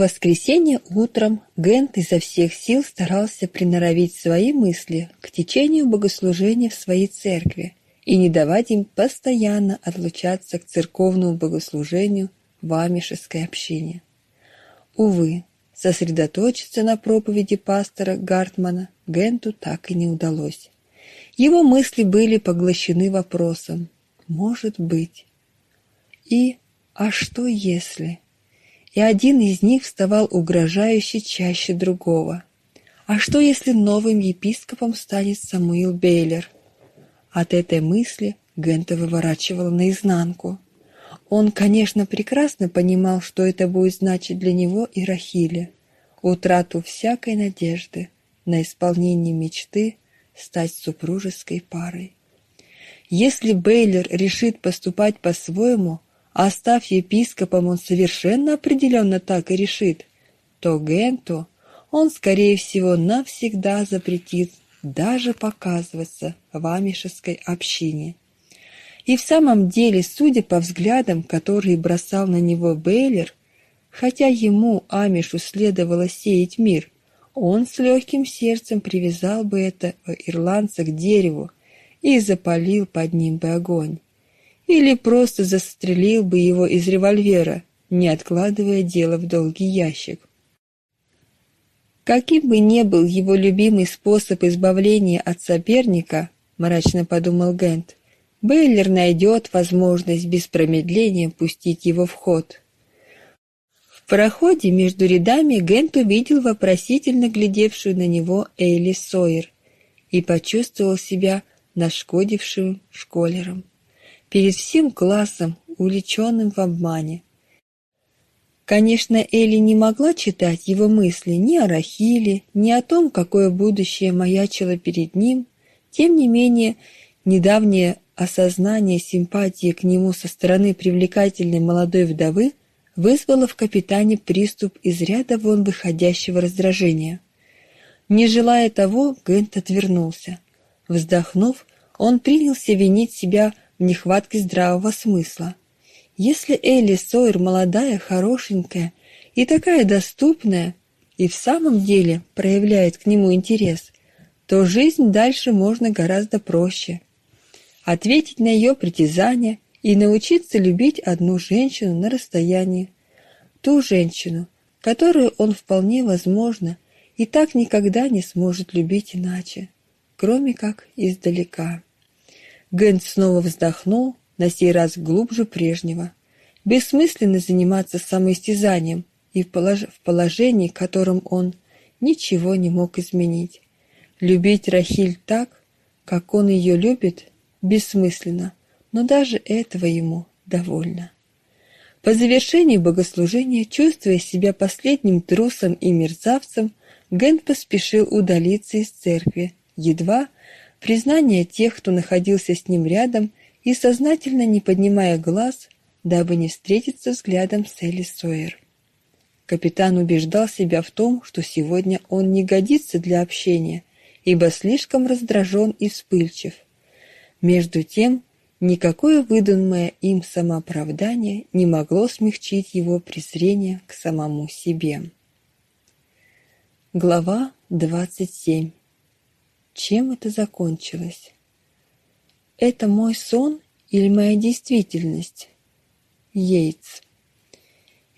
воскресенье утром Гент изо всех сил старался приноровить свои мысли к течению богослужения в своей церкви и не давать им постоянно отлучаться к церковному богослужению в амишеской общине. Увы, сосредоточиться на проповеди пастора Гартмана Генту так и не удалось. Его мысли были поглощены вопросом «может быть?» и «а что если?» И один из них вставал угрожающе чаще другого. А что, если новым епископом станет Самуил Бейлер? От этой мысли Гента выворачивала наизнанку. Он, конечно, прекрасно понимал, что это будет значить для него и Рахили. Утрату всякой надежды на исполнение мечты стать супружеской парой. Если Бейлер решит поступать по-своему, став епископом, он совершенно определенно так и решит, то Генту он, скорее всего, навсегда запретит даже показываться в амишеской общине. И в самом деле, судя по взглядам, которые бросал на него Бейлер, хотя ему, Амишу, следовало сеять мир, он с легким сердцем привязал бы этого ирландца к дереву и запалил под ним бы огонь или просто застрелил бы его из револьвера, не откладывая дело в долгий ящик. Каким бы ни был его любимый способ избавления от соперника, мрачно подумал Гент, Бейлер найдет возможность без промедления пустить его в ход. В проходе между рядами Гент увидел вопросительно глядевшую на него Эйли Сойер и почувствовал себя нашкодившим школером перед всем классом, увлеченным в обмане. Конечно, Элли не могла читать его мысли ни о Рахиле, ни о том, какое будущее маячило перед ним. Тем не менее, недавнее осознание симпатии к нему со стороны привлекательной молодой вдовы вызвало в капитане приступ из ряда вон выходящего раздражения. Не желая того, Гент отвернулся. Вздохнув, он принялся винить себя в нехватке здравого смысла. Если Элли Сойер молодая, хорошенькая и такая доступная, и в самом деле проявляет к нему интерес, то жизнь дальше можно гораздо проще. Ответить на ее притязания и научиться любить одну женщину на расстоянии. Ту женщину, которую он вполне возможно и так никогда не сможет любить иначе, кроме как издалека. Гэнт снова вздохнул, на сей раз глубже прежнего. Бессмысленно заниматься самоистязанием и в, полож... в положении, которым он ничего не мог изменить. Любить Рахиль так, как он ее любит, бессмысленно, но даже этого ему довольно. По завершении богослужения, чувствуя себя последним трусом и мерзавцем, Гент поспешил удалиться из церкви, едва признание тех, кто находился с ним рядом, и сознательно не поднимая глаз, дабы не встретиться взглядом с Элли Сойер. Капитан убеждал себя в том, что сегодня он не годится для общения, ибо слишком раздражен и вспыльчив. Между тем, никакое выданное им самооправдание не могло смягчить его презрение к самому себе. Глава двадцать семь чем это закончилось. Это мой сон или моя действительность? Йейтс.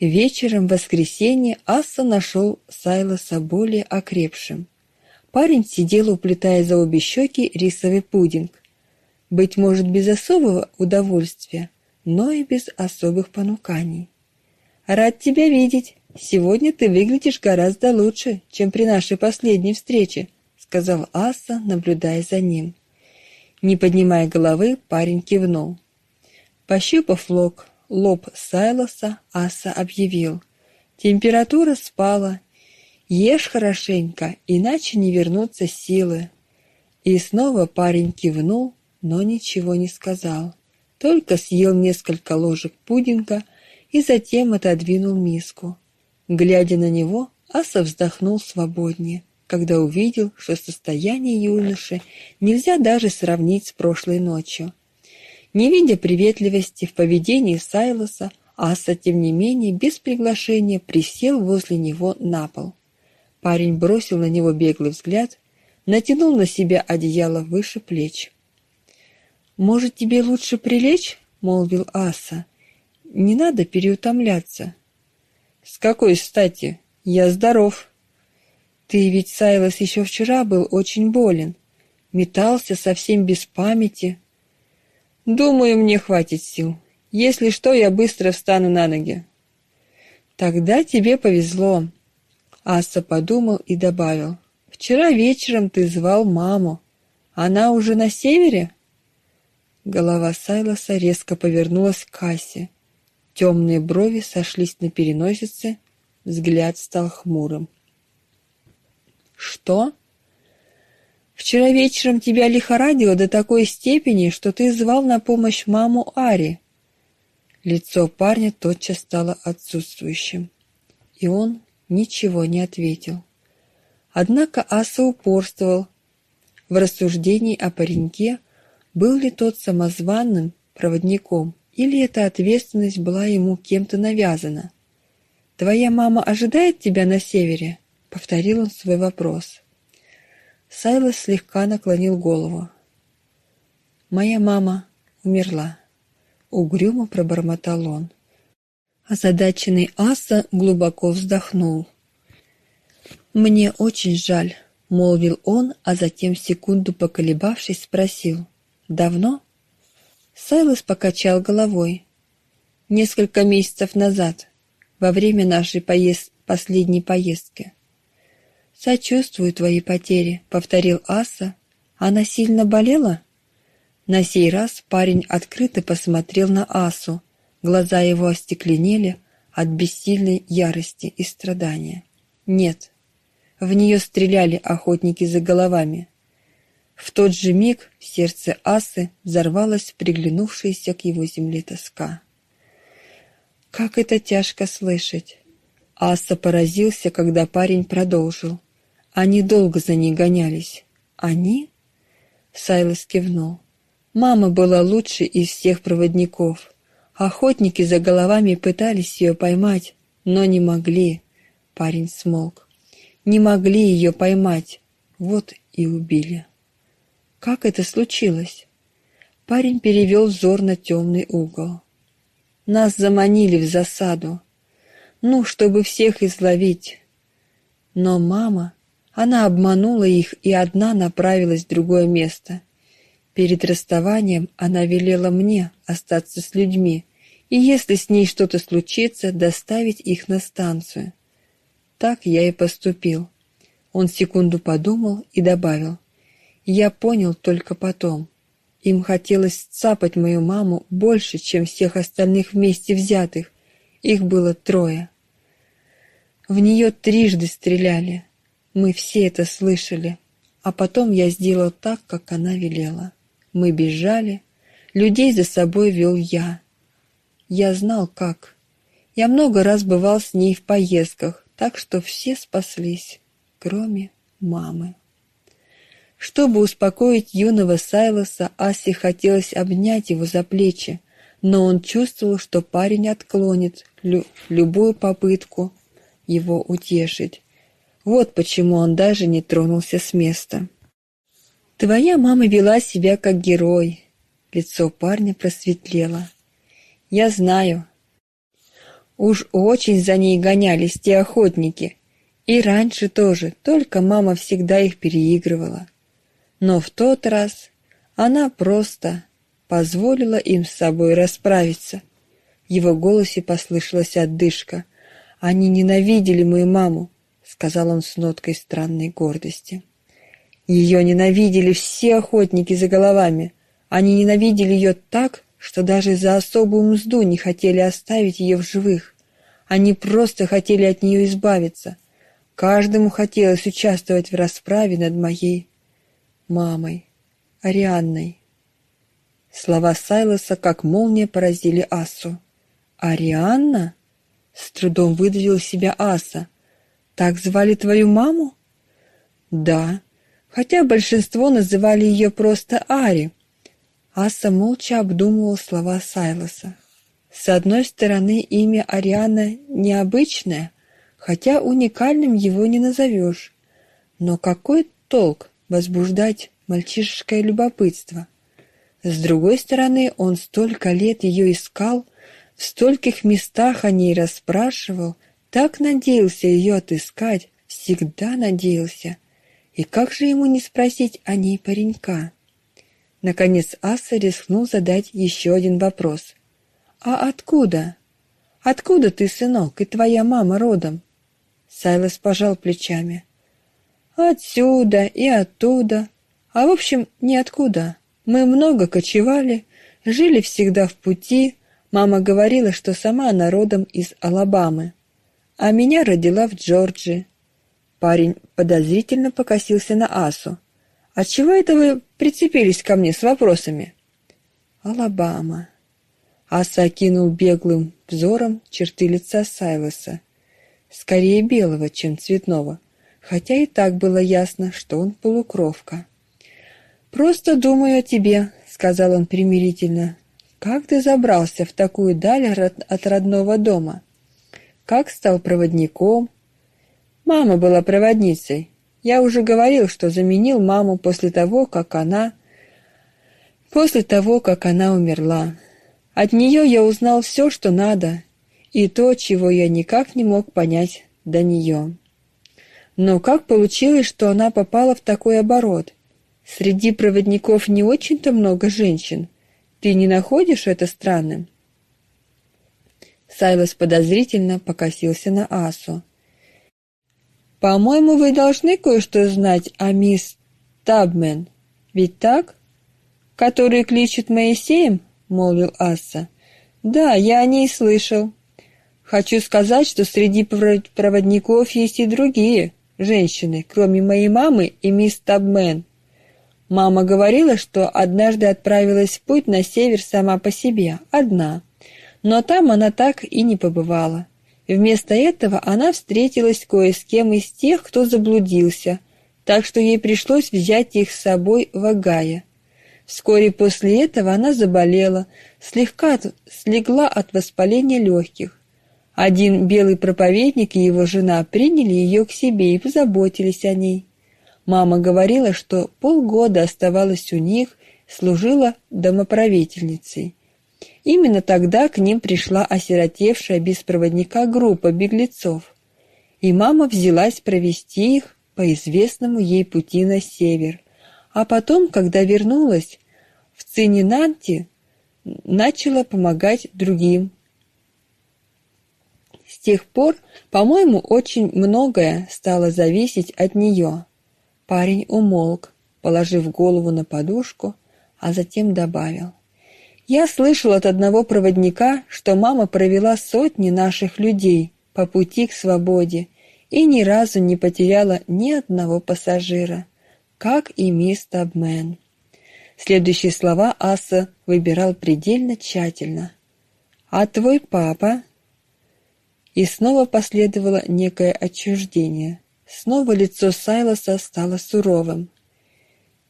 Вечером в воскресенье Асса нашел Сайлоса более окрепшим. Парень сидел, уплетая за обе щеки рисовый пудинг. Быть может, без особого удовольствия, но и без особых понуканий. «Рад тебя видеть. Сегодня ты выглядишь гораздо лучше, чем при нашей последней встрече», сказал Аса, наблюдая за ним. Не поднимая головы, парень кивнул. Пощупав лоб, лоб Сайлоса, Аса объявил. Температура спала. Ешь хорошенько, иначе не вернутся силы. И снова парень кивнул, но ничего не сказал. Только съел несколько ложек пудинга и затем отодвинул миску. Глядя на него, Аса вздохнул свободнее когда увидел, что состояние юноши нельзя даже сравнить с прошлой ночью. Не видя приветливости в поведении Сайлоса, Аса, тем не менее, без приглашения присел возле него на пол. Парень бросил на него беглый взгляд, натянул на себя одеяло выше плеч. «Может, тебе лучше прилечь?» — молвил Аса. «Не надо переутомляться». «С какой стати? Я здоров». «Ты ведь, Сайлос, еще вчера был очень болен. Метался совсем без памяти». «Думаю, мне хватит сил. Если что, я быстро встану на ноги». «Тогда тебе повезло». Аса подумал и добавил. «Вчера вечером ты звал маму. Она уже на севере?» Голова Сайлоса резко повернулась к Асе. Темные брови сошлись на переносице, взгляд стал хмурым. «Что?» «Вчера вечером тебя лихорадило до такой степени, что ты звал на помощь маму Ари». Лицо парня тотчас стало отсутствующим, и он ничего не ответил. Однако Аса упорствовал в рассуждении о пареньке, был ли тот самозванным проводником, или эта ответственность была ему кем-то навязана. «Твоя мама ожидает тебя на севере?» — повторил он свой вопрос. Сайлос слегка наклонил голову. «Моя мама умерла», — угрюмо пробормотал он. Озадаченный Аса глубоко вздохнул. «Мне очень жаль», — молвил он, а затем, секунду поколебавшись, спросил. «Давно?» Сайлос покачал головой. «Несколько месяцев назад, во время нашей поезд... последней поездки». «Сочувствую твоей потере», — повторил Аса. «Она сильно болела?» На сей раз парень открыто посмотрел на Асу. Глаза его остекленели от бессильной ярости и страдания. «Нет». В нее стреляли охотники за головами. В тот же миг в сердце Асы взорвалась приглянувшаяся к его земле тоска. Как это тяжко слышать. Аса поразился, когда парень продолжил. Они долго за ней гонялись. Они? Сайлос кивнул. Мама была лучшей из всех проводников. Охотники за головами пытались ее поймать, но не могли. Парень смолк. Не могли ее поймать. Вот и убили. Как это случилось? Парень перевел взор на темный угол. Нас заманили в засаду. Ну, чтобы всех изловить. Но мама, она обманула их и одна направилась в другое место. Перед расставанием она велела мне остаться с людьми, и если с ней что-то случится, доставить их на станцию. Так я и поступил. Он секунду подумал и добавил: я понял только потом. Им хотелось цапать мою маму больше, чем всех остальных вместе взятых. Их было трое. В нее трижды стреляли. Мы все это слышали. А потом я сделал так, как она велела. Мы бежали. Людей за собой вел я. Я знал, как. Я много раз бывал с ней в поездках, так что все спаслись, кроме мамы. Чтобы успокоить юного Сайлоса, Асе хотелось обнять его за плечи, но он чувствовал, что парень отклонит лю любую попытку его утешить. Вот почему он даже не тронулся с места. «Твоя мама вела себя как герой», — лицо парня просветлело. «Я знаю. Уж очень за ней гонялись те охотники. И раньше тоже, только мама всегда их переигрывала. Но в тот раз она просто позволила им с собой расправиться. В его голосе послышалась отдышка. «Они ненавидели мою маму», — сказал он с ноткой странной гордости. «Ее ненавидели все охотники за головами. Они ненавидели ее так, что даже за особую мзду не хотели оставить ее в живых. Они просто хотели от нее избавиться. Каждому хотелось участвовать в расправе над моей мамой, Арианной. Слова Сайлоса как молния поразили Асу. «Арианна?» — с трудом выдавил себя Аса. «Так звали твою маму?» «Да, хотя большинство называли ее просто Ари». Аса молча обдумывал слова Сайлоса. С одной стороны, имя Ариана необычное, хотя уникальным его не назовешь. Но какой толк возбуждать мальчишеское любопытство? С другой стороны, он столько лет ее искал, в стольких местах о ней расспрашивал, так надеялся ее отыскать, всегда надеялся. И как же ему не спросить о ней паренька? Наконец Аса рискнул задать еще один вопрос. «А откуда? Откуда ты, сынок, и твоя мама родом?» Сайлос пожал плечами. «Отсюда и оттуда. А в общем, ниоткуда. Мы много кочевали, жили всегда в пути. Мама говорила, что сама она родом из Алабамы. А меня родила в Джорджии. Парень подозрительно покосился на Асу. «Отчего это вы прицепились ко мне с вопросами?» «Алабама». Аса окинул беглым взором черты лица Сайлоса. Скорее белого, чем цветного, хотя и так было ясно, что он полукровка. «Просто думаю о тебе», — сказал он примирительно. «Как ты забрался в такую даль от родного дома? Как стал проводником? Мама была проводницей. Я уже говорил, что заменил маму после того, как она... После того, как она умерла. От нее я узнал все, что надо, и то, чего я никак не мог понять до нее. Но как получилось, что она попала в такой оборот — Среди проводников не очень-то много женщин. Ты не находишь это странным? Сайлос подозрительно покосился на Асу. «По-моему, вы должны кое-что знать о мисс Табмен. Ведь так? Который кличет Моисеем?» — молвил Аса. «Да, я о ней слышал. Хочу сказать, что среди проводников есть и другие женщины, кроме моей мамы и мисс Табмен. Мама говорила, что однажды отправилась в путь на север сама по себе, одна. Но там она так и не побывала. Вместо этого она встретилась кое с кем из тех, кто заблудился, так что ей пришлось взять их с собой в Агая. Вскоре после этого она заболела, слегка слегла от воспаления легких. Один белый проповедник и его жена приняли ее к себе и позаботились о ней. Мама говорила, что полгода оставалась у них, служила домоправительницей. Именно тогда к ним пришла осиротевшая без проводника группа беглецов, и мама взялась провести их по известному ей пути на север. А потом, когда вернулась в Цининанте, начала помогать другим. С тех пор, по-моему, очень многое стало зависеть от нее. Парень умолк, положив голову на подушку, а затем добавил. «Я слышал от одного проводника, что мама провела сотни наших людей по пути к свободе и ни разу не потеряла ни одного пассажира, как и мисс Табмен». Следующие слова Аса выбирал предельно тщательно. «А твой папа?» И снова последовало некое отчуждение. Снова лицо Сайлоса стало суровым.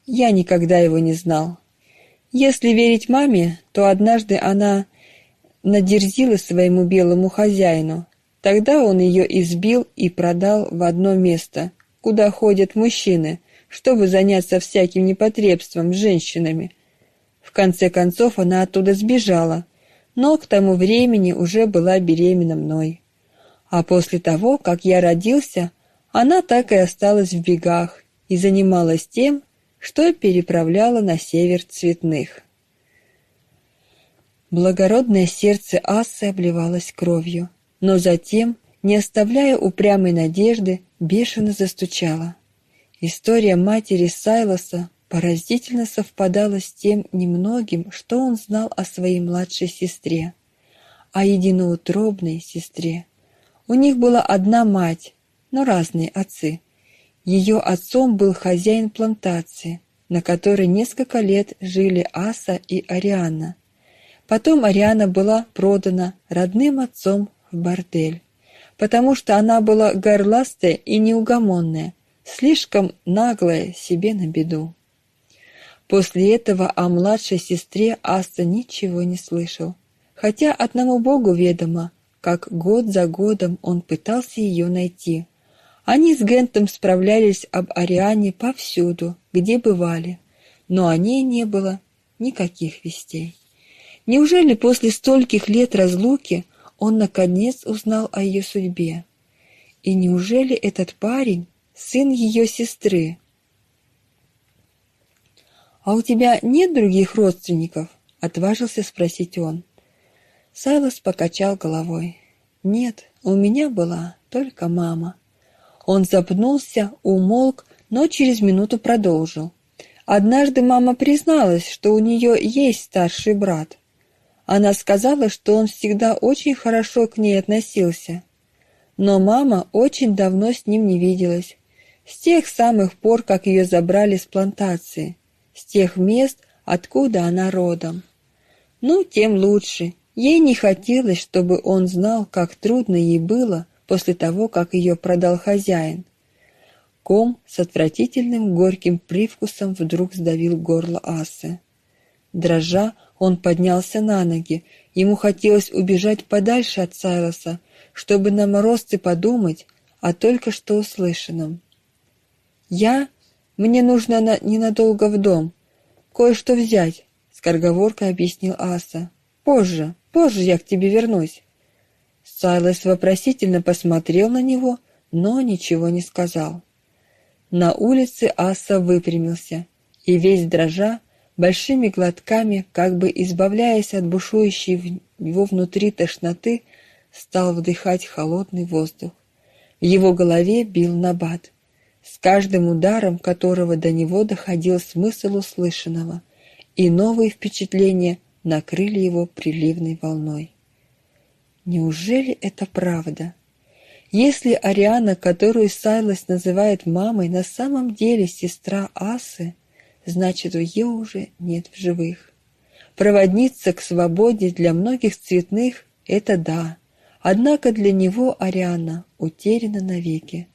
Я никогда его не знал. Если верить маме, то однажды она надерзила своему белому хозяину. Тогда он ее избил и продал в одно место, куда ходят мужчины, чтобы заняться всяким непотребством с женщинами. В конце концов она оттуда сбежала, но к тому времени уже была беременна мной. А после того, как я родился, она так и осталась в бегах и занималась тем, что переправляла на север цветных. Благородное сердце Ассы обливалось кровью, но затем, не оставляя упрямой надежды, бешено застучало. История матери Сайлоса поразительно совпадала с тем немногим, что он знал о своей младшей сестре, о единоутробной сестре. У них была одна мать, но разные отцы. Ее отцом был хозяин плантации, на которой несколько лет жили Аса и Ариана. Потом Ариана была продана родным отцом в бордель, потому что она была горластая и неугомонная, слишком наглая себе на беду. После этого о младшей сестре Аса ничего не слышал, хотя одному Богу ведомо, как год за годом он пытался ее найти. Они с Гентом справлялись об Ариане повсюду, где бывали, но о ней не было никаких вестей. Неужели после стольких лет разлуки он наконец узнал о ее судьбе? И неужели этот парень сын ее сестры? «А у тебя нет других родственников?» — отважился спросить он. Сайлос покачал головой. «Нет, у меня была только мама». Он запнулся, умолк, но через минуту продолжил. Однажды мама призналась, что у нее есть старший брат. Она сказала, что он всегда очень хорошо к ней относился. Но мама очень давно с ним не виделась. С тех самых пор, как ее забрали с плантации. С тех мест, откуда она родом. Ну, тем лучше. Ей не хотелось, чтобы он знал, как трудно ей было после того, как ее продал хозяин. Ком с отвратительным горьким привкусом вдруг сдавил горло Асы. Дрожа, он поднялся на ноги. Ему хотелось убежать подальше от Сайлоса, чтобы на морозце подумать о только что услышанном. «Я? Мне нужно на... ненадолго в дом. Кое-что взять», — скороговоркой объяснил Аса. «Позже, позже я к тебе вернусь». Сайлос вопросительно посмотрел на него, но ничего не сказал. На улице Аса выпрямился и весь дрожа, большими глотками, как бы избавляясь от бушующей в его внутри тошноты, стал вдыхать холодный воздух. В его голове бил набат, с каждым ударом которого до него доходил смысл услышанного, и новые впечатления накрыли его приливной волной. Неужели это правда? Если Ариана, которую Сайлос называет мамой, на самом деле сестра Асы, значит, ее уже нет в живых. Проводница к свободе для многих цветных — это да, однако для него Ариана утеряна навеки.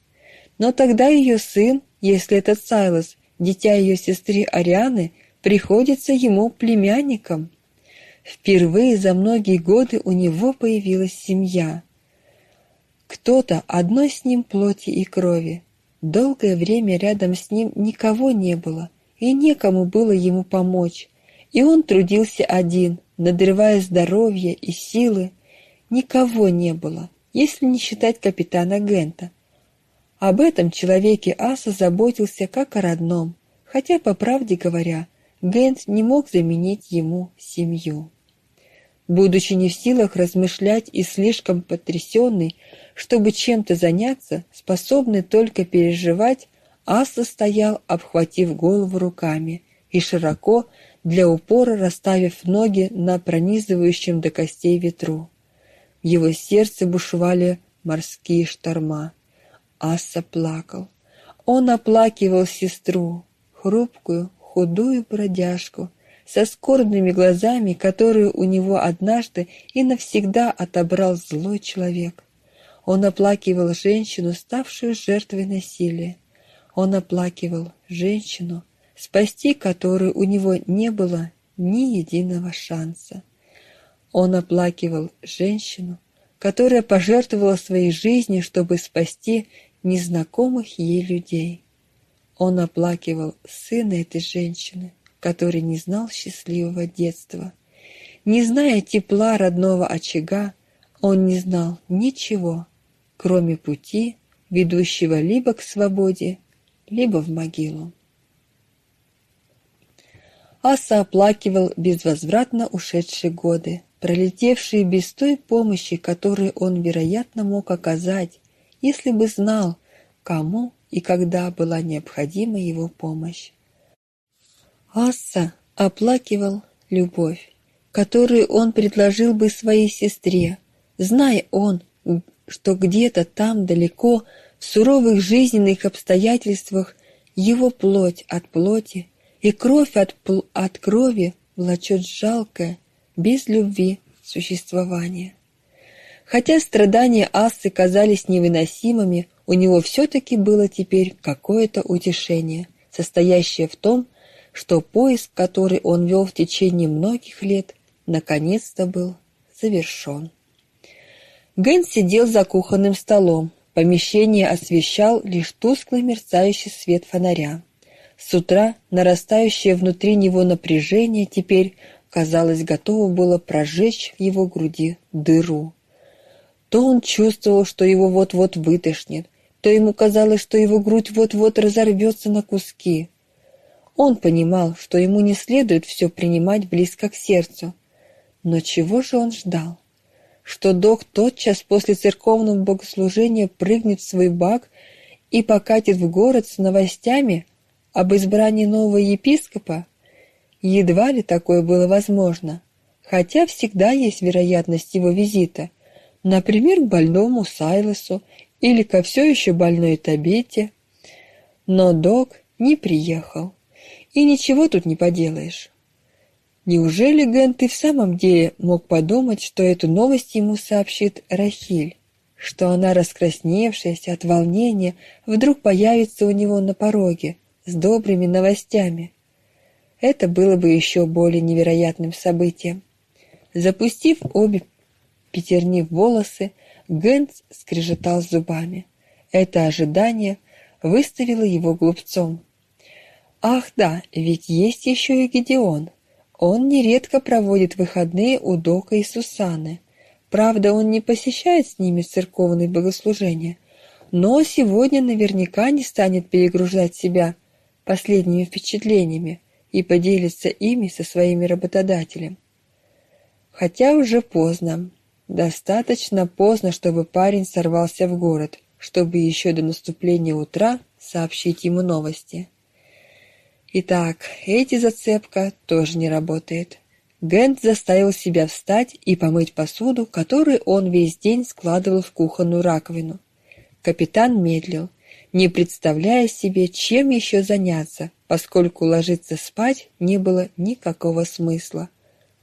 Но тогда ее сын, если этот Сайлос, дитя ее сестры Арианы, приходится ему племянником. Впервые за многие годы у него появилась семья. Кто-то одной с ним плоти и крови. Долгое время рядом с ним никого не было, и некому было ему помочь. И он трудился один, надрывая здоровье и силы. Никого не было, если не считать капитана Гента. Об этом человеке Аса заботился как о родном, хотя, по правде говоря, Гент не мог заменить ему семью. Будучи не в силах размышлять и слишком потрясенный, чтобы чем-то заняться, способный только переживать, Аса стоял, обхватив голову руками и широко, для упора расставив ноги на пронизывающем до костей ветру. В его сердце бушевали морские шторма. Аса плакал. Он оплакивал сестру, хрупкую, худую бродяжку, со скорбными глазами, которые у него однажды и навсегда отобрал злой человек. Он оплакивал женщину, ставшую жертвой насилия. Он оплакивал женщину, спасти которую у него не было ни единого шанса. Он оплакивал женщину, которая пожертвовала своей жизнью, чтобы спасти незнакомых ей людей. Он оплакивал сына этой женщины, который не знал счастливого детства. Не зная тепла родного очага, он не знал ничего, кроме пути, ведущего либо к свободе, либо в могилу. Аса оплакивал безвозвратно ушедшие годы, пролетевшие без той помощи, которую он, вероятно, мог оказать, если бы знал, кому и когда была необходима его помощь. Асса оплакивал любовь, которую он предложил бы своей сестре, зная он, что где-то там далеко, в суровых жизненных обстоятельствах, его плоть от плоти и кровь от, от крови влачет жалкое, без любви существование. Хотя страдания Ассы казались невыносимыми, у него все-таки было теперь какое-то утешение, состоящее в том, что поиск, который он вел в течение многих лет, наконец-то был завершен. Ген сидел за кухонным столом. Помещение освещал лишь тусклый мерцающий свет фонаря. С утра нарастающее внутри него напряжение теперь, казалось, готово было прожечь в его груди дыру. То он чувствовал, что его вот-вот вытошнит, то ему казалось, что его грудь вот-вот разорвется на куски. Он понимал, что ему не следует все принимать близко к сердцу. Но чего же он ждал? Что док тотчас после церковного богослужения прыгнет в свой бак и покатит в город с новостями об избрании нового епископа? Едва ли такое было возможно, хотя всегда есть вероятность его визита, например, к больному Сайлосу или ко все еще больной Табете. Но док не приехал, и ничего тут не поделаешь. Неужели Гент и в самом деле мог подумать, что эту новость ему сообщит Рахиль, что она, раскрасневшаяся от волнения, вдруг появится у него на пороге с добрыми новостями? Это было бы еще более невероятным событием. Запустив обе пятерни в волосы, Гэнс скрежетал зубами. Это ожидание выставило его глупцом. Ах да, ведь есть еще и Гедеон. Он нередко проводит выходные у Дока и Сусаны. Правда, он не посещает с ними церковные богослужения, но сегодня наверняка не станет перегружать себя последними впечатлениями и поделится ими со своими работодателем. Хотя уже поздно. Достаточно поздно, чтобы парень сорвался в город, чтобы еще до наступления утра сообщить ему новости. Итак, эти зацепка тоже не работает. Гент заставил себя встать и помыть посуду, которую он весь день складывал в кухонную раковину. Капитан медлил, не представляя себе, чем еще заняться, поскольку ложиться спать не было никакого смысла.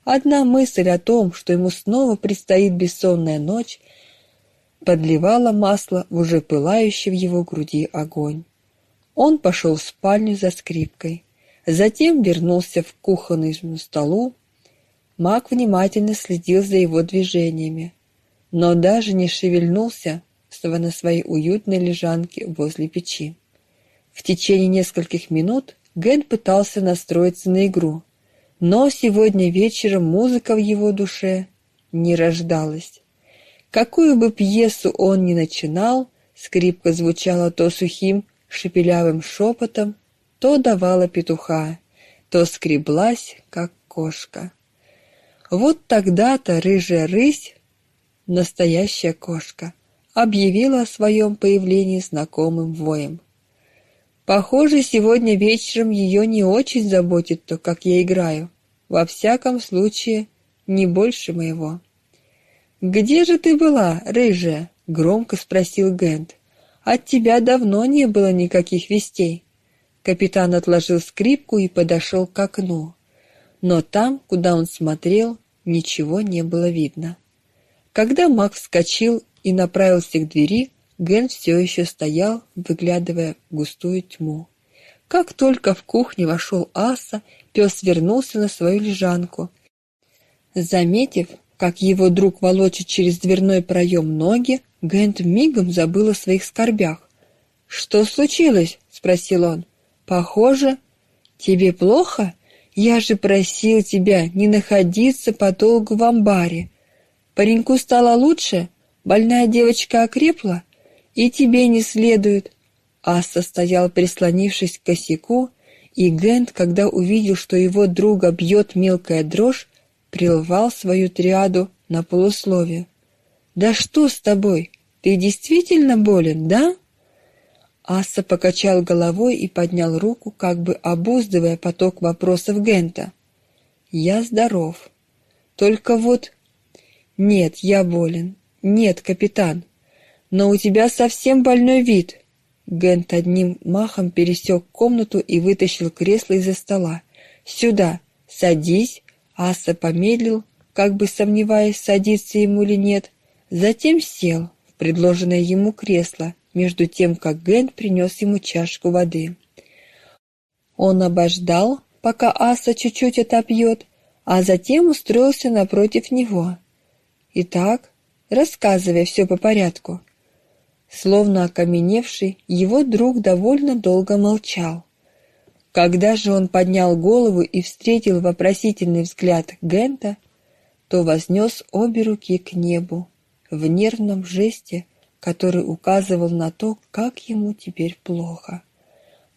Одна мысль о том, что ему снова предстоит бессонная ночь, подливала масло в уже пылающий в его груди огонь. Он пошел в спальню за скрипкой, затем вернулся в кухонную столу. Мак внимательно следил за его движениями, но даже не шевельнулся, на своей уютной лежанке возле печи. В течение нескольких минут Ген пытался настроиться на игру — но сегодня вечером музыка в его душе не рождалась. Какую бы пьесу он ни начинал, скрипка звучала то сухим, шепелявым шепотом, то давала петуха, то скреблась, как кошка. Вот тогда-то рыжая рысь, настоящая кошка, объявила о своем появлении знакомым воем. Похоже, сегодня вечером ее не очень заботит то, как я играю. Во всяком случае, не больше моего. «Где же ты была, рыжая?» — громко спросил Гент. «От тебя давно не было никаких вестей». Капитан отложил скрипку и подошел к окну. Но там, куда он смотрел, ничего не было видно. Когда Мак вскочил и направился к двери, Ген все еще стоял, выглядывая в густую тьму. Как только в кухню вошел Аса, пес вернулся на свою лежанку. Заметив, как его друг волочит через дверной проем ноги, Гент мигом забыл о своих скорбях. «Что случилось?» — спросил он. «Похоже, тебе плохо? Я же просил тебя не находиться подолгу в амбаре. Пареньку стало лучше? Больная девочка окрепла?» и тебе не следует. Аса стоял, прислонившись к косяку, и Гент, когда увидел, что его друга бьет мелкая дрожь, прервал свою триаду на полусловие. «Да что с тобой? Ты действительно болен, да?» Аса покачал головой и поднял руку, как бы обуздывая поток вопросов Гента. «Я здоров. Только вот...» «Нет, я болен. Нет, капитан но у тебя совсем больной вид». Гент одним махом пересек комнату и вытащил кресло из-за стола. «Сюда! Садись!» Аса помедлил, как бы сомневаясь, садиться ему или нет. Затем сел предложенное ему кресло, между тем, как Гент принес ему чашку воды. Он обождал, пока Аса чуть-чуть отопьет, а затем устроился напротив него. Итак, рассказывай все по порядку». Словно окаменевший, его друг довольно долго молчал. Когда же он поднял голову и встретил вопросительный взгляд Гента, то вознес обе руки к небу в нервном жесте, который указывал на то, как ему теперь плохо,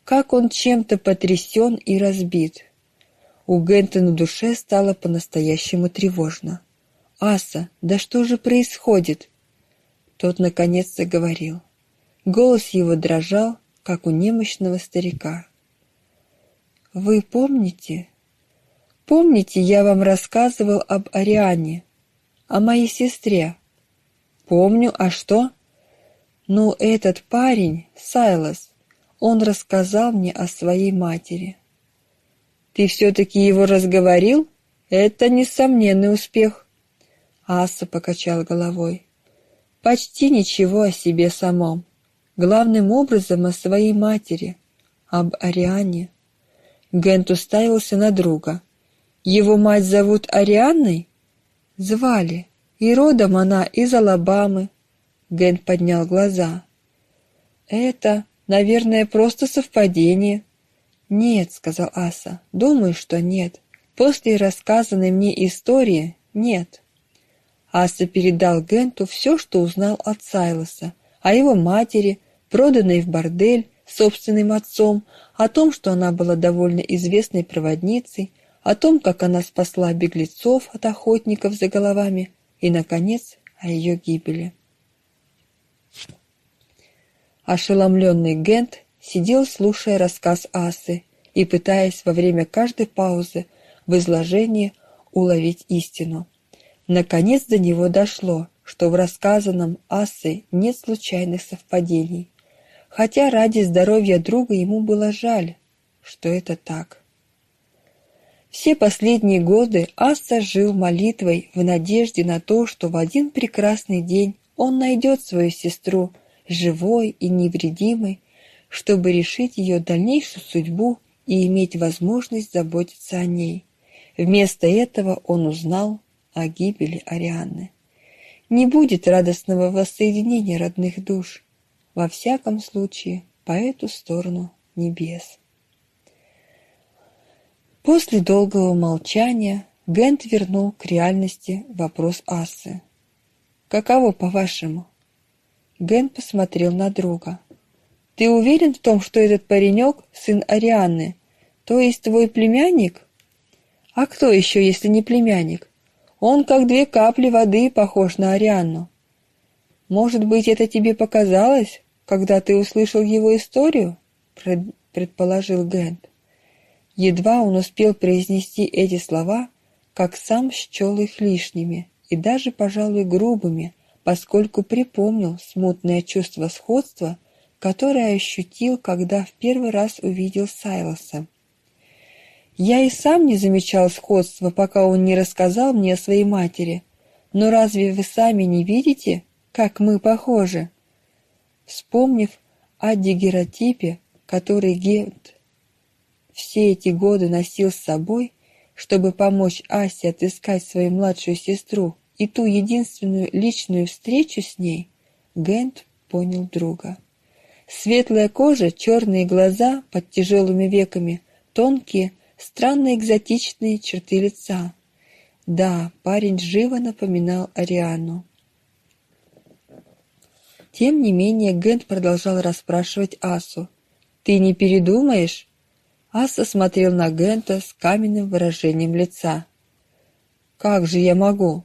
как он чем-то потрясен и разбит. У Гента на душе стало по-настоящему тревожно. «Аса, да что же происходит?» Тот наконец-то говорил. Голос его дрожал, как у немощного старика. «Вы помните? Помните, я вам рассказывал об Ариане, о моей сестре?» «Помню, а что?» «Ну, этот парень, Сайлас, он рассказал мне о своей матери». «Ты все-таки его разговорил? Это несомненный успех». Аса покачал головой. «Почти ничего о себе самом. Главным образом о своей матери, об Ариане». Гент уставился на друга. «Его мать зовут Арианной?» «Звали. И родом она из Алабамы». Гент поднял глаза. «Это, наверное, просто совпадение». «Нет», — сказал Аса, — «думаю, что нет. После рассказанной мне истории нет». Аса передал Генту все, что узнал от Сайлоса, о его матери, проданной в бордель собственным отцом, о том, что она была довольно известной проводницей, о том, как она спасла беглецов от охотников за головами и, наконец, о ее гибели. Ошеломленный Гент сидел, слушая рассказ Асы и пытаясь во время каждой паузы в изложении уловить истину. Наконец до него дошло, что в рассказанном Асы нет случайных совпадений хотя ради здоровья друга ему было жаль, что это так. Все последние годы Асса жил молитвой в надежде на то, что в один прекрасный день он найдет свою сестру, живой и невредимой, чтобы решить ее дальнейшую судьбу и иметь возможность заботиться о ней. Вместо этого он узнал о гибели Арианны. Не будет радостного воссоединения родных душ во всяком случае по эту сторону небес. После долгого молчания Гент вернул к реальности вопрос Ассы. «Каково, по-вашему?» Гент посмотрел на друга. «Ты уверен в том, что этот паренек — сын Арианны, то есть твой племянник?» «А кто еще, если не племянник? Он, как две капли воды, похож на Арианну. Может быть, это тебе показалось, когда ты услышал его историю?» — предположил Гент. Едва он успел произнести эти слова, как сам счел их лишними и даже, пожалуй, грубыми, поскольку припомнил смутное чувство сходства, которое ощутил, когда в первый раз увидел Сайлоса. Я и сам не замечал сходства, пока он не рассказал мне о своей матери. Но разве вы сами не видите, как мы похожи? Вспомнив о дигеротипе, который Гент все эти годы носил с собой, чтобы помочь Асе отыскать свою младшую сестру и ту единственную личную встречу с ней, Гент понял друга. Светлая кожа, черные глаза под тяжелыми веками, тонкие, странно экзотичные черты лица. Да, парень живо напоминал Ариану. Тем не менее Гент продолжал расспрашивать Асу. «Ты не передумаешь?» Аса смотрел на Гента с каменным выражением лица. «Как же я могу?»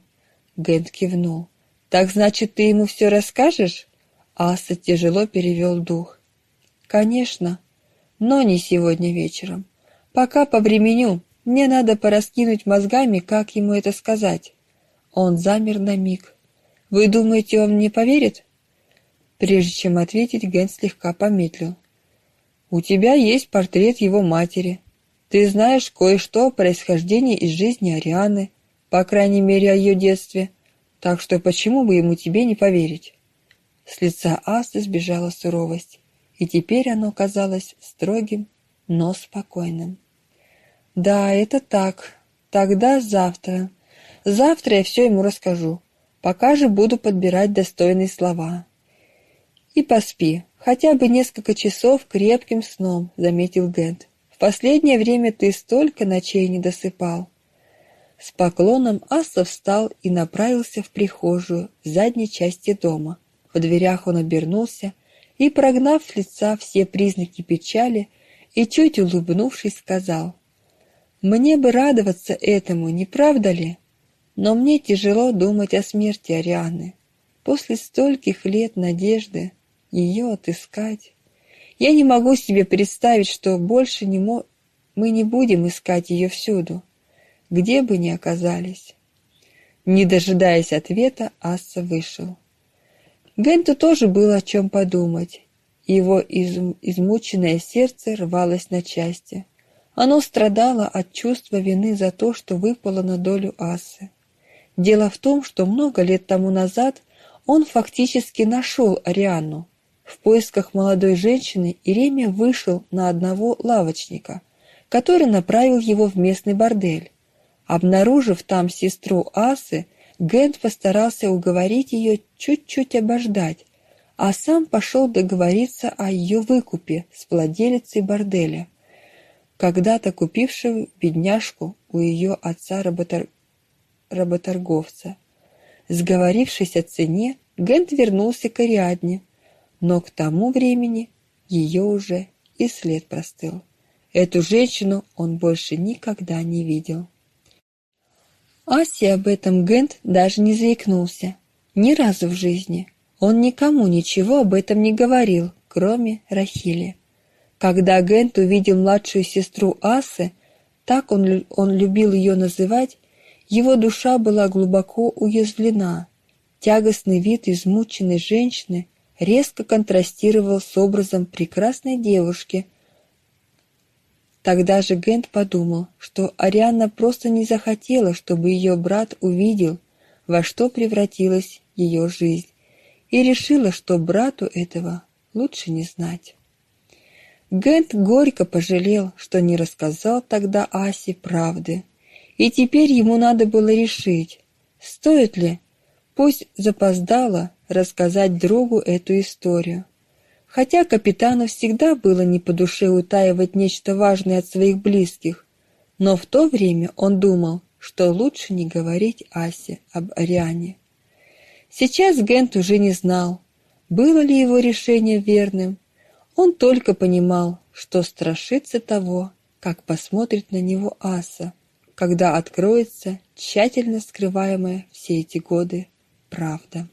Гент кивнул. «Так значит, ты ему все расскажешь?» Аса тяжело перевел дух. «Конечно, но не сегодня вечером. Пока повременю, мне надо пораскинуть мозгами, как ему это сказать». Он замер на миг. «Вы думаете, он мне поверит?» Прежде чем ответить, Ген слегка помедлил. «У тебя есть портрет его матери. Ты знаешь кое-что о происхождении из жизни Арианы, по крайней мере, о ее детстве, так что почему бы ему тебе не поверить?» С лица Асты сбежала суровость, и теперь оно казалось строгим, но спокойным. «Да, это так. Тогда завтра. Завтра я все ему расскажу. Пока же буду подбирать достойные слова. И поспи, хотя бы несколько часов крепким сном, заметил Гент. В последнее время ты столько ночей не досыпал. С поклоном Аса встал и направился в прихожую в задней части дома. В дверях он обернулся и, прогнав с лица все признаки печали, и чуть улыбнувшись, сказал, «Мне бы радоваться этому, не правда ли? Но мне тяжело думать о смерти Арианы. После стольких лет надежды ее отыскать. Я не могу себе представить, что больше не мо... мы не будем искать ее всюду где бы ни оказались. Не дожидаясь ответа, Асса вышел. Генту тоже было о чем подумать. Его изм измученное сердце рвалось на части. Оно страдало от чувства вины за то, что выпало на долю Асы. Дело в том, что много лет тому назад он фактически нашел Ариану. В поисках молодой женщины Иремия вышел на одного лавочника, который направил его в местный бордель. Обнаружив там сестру Асы, Гент постарался уговорить ее чуть-чуть обождать, а сам пошел договориться о ее выкупе с владелицей борделя, когда-то купившей бедняжку у ее отца-работорговца. Работор... Сговорившись о цене, Гент вернулся к Ариадне, но к тому времени ее уже и след простыл. Эту женщину он больше никогда не видел. Асе об этом Гент даже не заикнулся. Ни разу в жизни. Он никому ничего об этом не говорил, кроме Рахили. Когда Гент увидел младшую сестру Асы, так он, он любил ее называть, его душа была глубоко уязвлена. Тягостный вид измученной женщины резко контрастировал с образом прекрасной девушки, Тогда же Гент подумал, что Арианна просто не захотела, чтобы ее брат увидел, во что превратилась ее жизнь, и решила, что брату этого лучше не знать. Гент горько пожалел, что не рассказал тогда Асе правды, и теперь ему надо было решить, стоит ли, пусть запоздало, рассказать другу эту историю. Хотя капитану всегда было не по душе утаивать нечто важное от своих близких, но в то время он думал, что лучше не говорить Асе об Ариане. Сейчас Гент уже не знал, было ли его решение верным. Он только понимал, что страшится того, как посмотрит на него Аса, когда откроется тщательно скрываемая все эти годы правда.